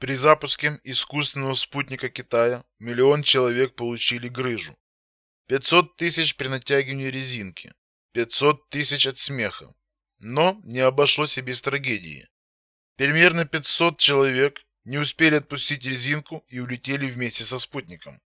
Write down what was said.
При запуске искусственного спутника Китая миллион человек получили грыжу. 500 тысяч при натягивании резинки. 500 тысяч от смеха. Но не обошлось и без трагедии. Примерно 500 человек не успели отпустить резинку и улетели вместе со спутником.